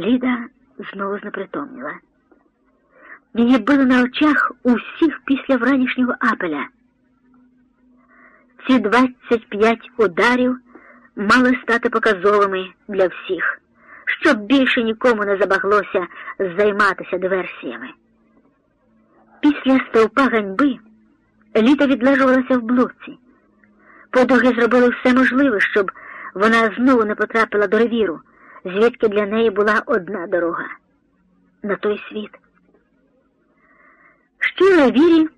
Ліда знову знепритомніла. Її били на очах усіх після вранішнього апеля. Ці 25 ударів мали стати показовими для всіх, щоб більше нікому не забаглося займатися диверсіями. Після стовпа ганьби літа відлежувалася в блоці. Подруги зробили все можливе, щоб вона знову не потрапила до ревіру, звідки для неї була одна дорога на той світ. Ще в ревірі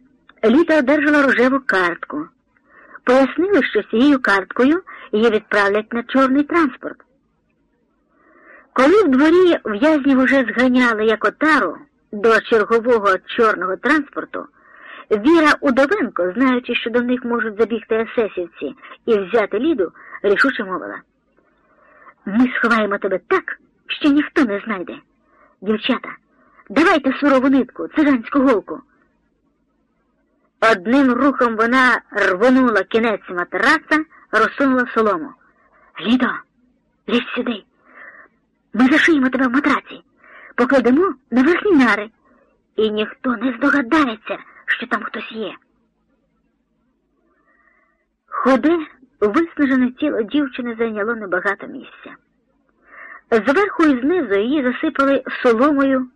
літа одержала рожеву картку. Пояснили, що цією карткою її відправлять на чорний транспорт. Коли в дворі в'язнів уже зганяли як отару до чергового чорного транспорту, Віра Удовенко, знаючи, що до них можуть забігти есесівці і взяти ліду, рішуче мовила. Ми сховаємо тебе так, що ніхто не знайде. Дівчата, давайте сурову нитку, циганську голку. Одним рухом вона рвонула кінець матраца, розсунула солому. Лідо, лізь сюди. Ми зашиємо тебе в матраці, покладемо на верхні нари, і ніхто не здогадається, що там хтось є. Худе, виснажене тіло дівчини зайняло небагато місця. Зверху і знизу її засипали соломою,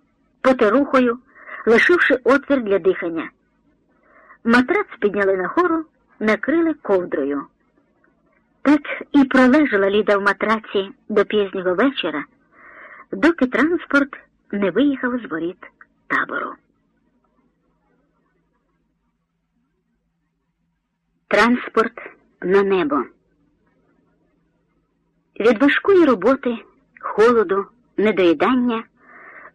потерухою, лишивши отвір для дихання. Матрац підняли нагору, накрили ковдрою. Так і пролежала Ліда в матраці до пізнього вечора, доки транспорт не виїхав з воріт табору. Транспорт на небо. Від важкої роботи, холоду, недоїдання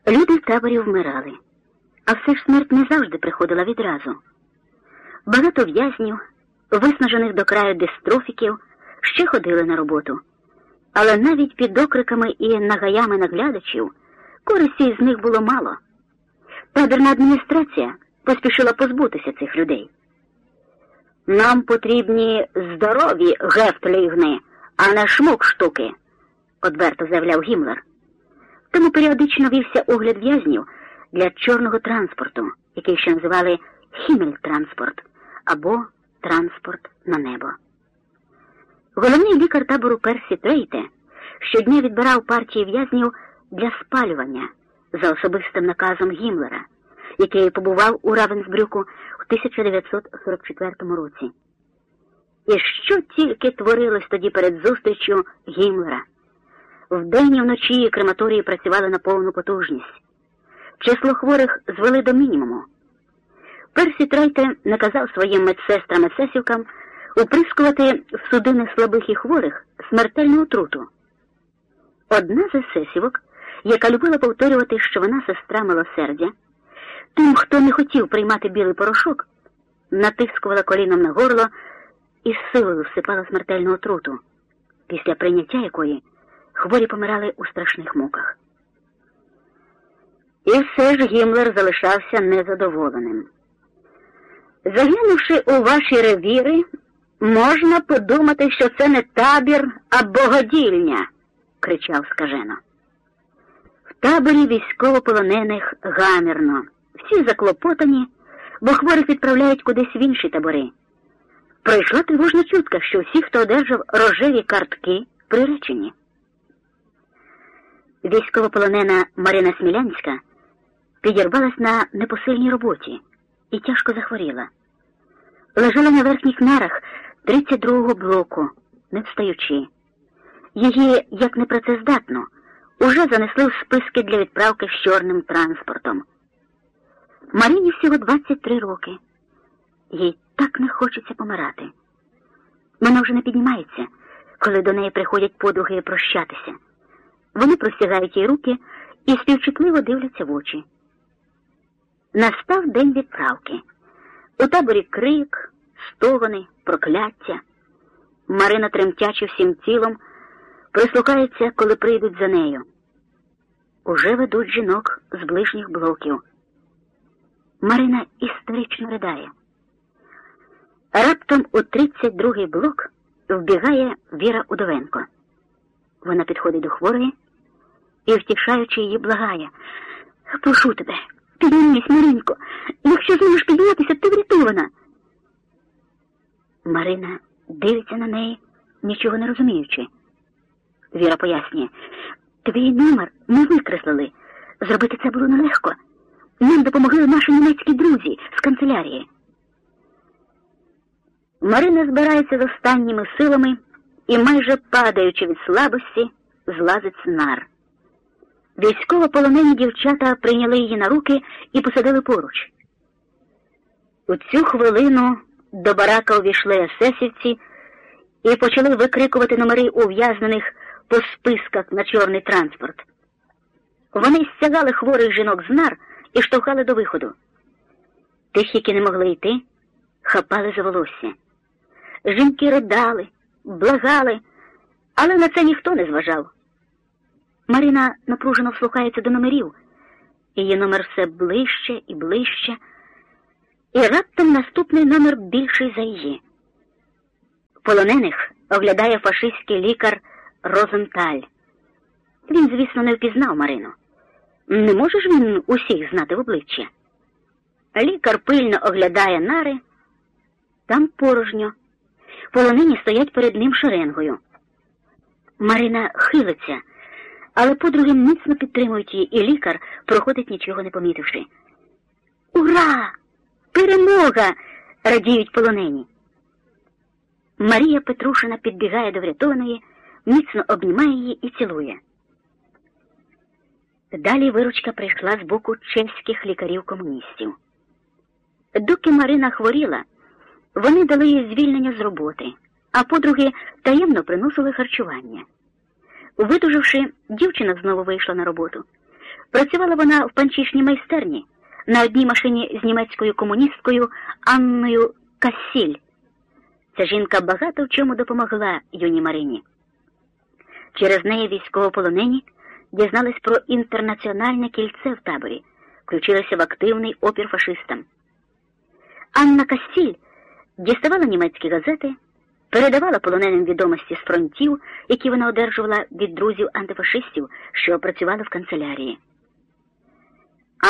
люди в таборі вмирали, а все ж смерть не завжди приходила відразу. Багато в'язнів, виснажених до краю дистрофіків, ще ходили на роботу, але навіть під окриками і нагаями наглядачів користі з них було мало. Табірна адміністрація поспішила позбутися цих людей. Нам потрібні здорові гефтлігни, а не шмук штуки, одверто заявляв Гімлер. Тому періодично вівся огляд в'язнів для чорного транспорту, який ще називали Хімельтранспорт або транспорт на небо. Головний лікар табору Персі Трейте щодня відбирав партії в'язнів для спалювання за особистим наказом Гімлера, який побував у Равенсбрюку в 1944 році. І що тільки творилось тоді перед зустрічю Гімлера. Вдень і вночі крематорії працювали на повну потужність. Число хворих звели до мінімуму. Персі Трейте наказав своїм медсестрам і сесівкам уприскувати в судини слабих і хворих смертельну отруту. Одна з есесівок, яка любила повторювати, що вона сестра милосердя, тим, хто не хотів приймати білий порошок, натискувала коліном на горло і з силою всипала смертельну отруту, після прийняття якої хворі помирали у страшних муках. І все ж Гімлер залишався незадоволеним. Заглянувши у ваші ревіри, можна подумати, що це не табір, а богодільня, кричав скажено. В таборі військовополонених гамірно, всі заклопотані, бо хворих відправляють кудись в інші табори. Пройшла тривожна чутка, що всі, хто одержав рожеві картки, приречені. Військовополонена Марина Смілянська підірвалась на непосильній роботі і тяжко захворіла. Лежала на верхніх нарах 32-го блоку, не встаючи. Її, як непрацездатну, уже занесли в списки для відправки з чорним транспортом. Марині всього 23 роки. Їй так не хочеться помирати. Вона вже не піднімається, коли до неї приходять подруги прощатися. Вони простягають їй руки і співчутливо дивляться в очі. Настав день відправки. У таборі крик, стогони, прокляття. Марина, тремтячи всім тілом, прислухається, коли прийдуть за нею. Уже ведуть жінок з ближніх блоків. Марина історично ридає. Раптом у 32-й блок вбігає Віра Удовенко. Вона підходить до хворої і, втішаючи її, благає. Прошу тебе, піднімись, Маринко. Якщо зможеш піднятися, ти врятована. Марина дивиться на неї, нічого не розуміючи. Віра пояснює, твій номер ми викреслили. Зробити це було нелегко. Нам допомогли наші німецькі друзі з канцелярії. Марина збирається з останніми силами і, майже падаючи від слабості, злазить нар. Військово-полонені дівчата прийняли її на руки і посадили поруч. У цю хвилину до барака увійшли есесівці і почали викрикувати номери ув'язнених по списках на чорний транспорт. Вони стягали хворих жінок з нар і штовхали до виходу. Тих, які не могли йти, хапали за волосся. Жінки ридали, благали, але на це ніхто не зважав. Марина напружено вслухається до номерів, її номер все ближче і ближче, і раптом наступний номер більший за її. Полонених оглядає фашистський лікар Розенталь. Він, звісно, не впізнав Марину. Не може ж він усіх знати в обличчя. Лікар пильно оглядає нари, там порожньо. Полонені стоять перед ним шеренгою. Марина хилиться, але подруги міцно підтримують її, і лікар проходить нічого не помітивши. Ура! Перемога! радіють полонені. Марія Петрушина підбігає до врятованої, міцно обнімає її і цілує. Далі виручка прийшла з боку чеських лікарів-комуністів. Доки Марина хворіла, вони дали їй звільнення з роботи, а подруги таємно приносили харчування. Видуживши, дівчина знову вийшла на роботу. Працювала вона в панчішній майстерні на одній машині з німецькою комуністкою Анною Кассіль. Ця жінка багато в чому допомогла юній Марині. Через неї військовополонені дізнались про інтернаціональне кільце в таборі, включилися в активний опір фашистам. Анна Кассіль діставала німецькі газети, передавала полоненим відомості з фронтів, які вона одержувала від друзів антифашистів, що працювали в канцелярії.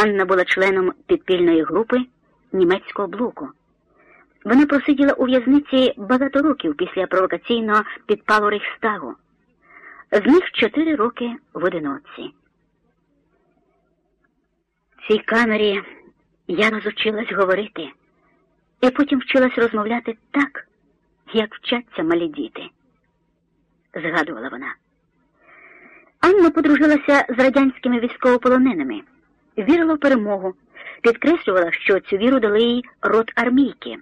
Анна була членом підпільної групи німецького блоку. Вона просиділа у в'язниці багато років після провокаційного підпалу Рейхстагу. З них чотири роки в одиноці. В цій камері я розучилась говорити і потім вчилась розмовляти так, як вчаться малі діти, згадувала вона. Анна подружилася з радянськими військовополоненими, вірила в перемогу, підкреслювала, що цю віру дали їй род армійки.